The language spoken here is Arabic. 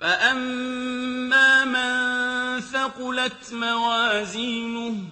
فَأَمَّا مَن ثَقُلَتْ مَوَازِينُهُ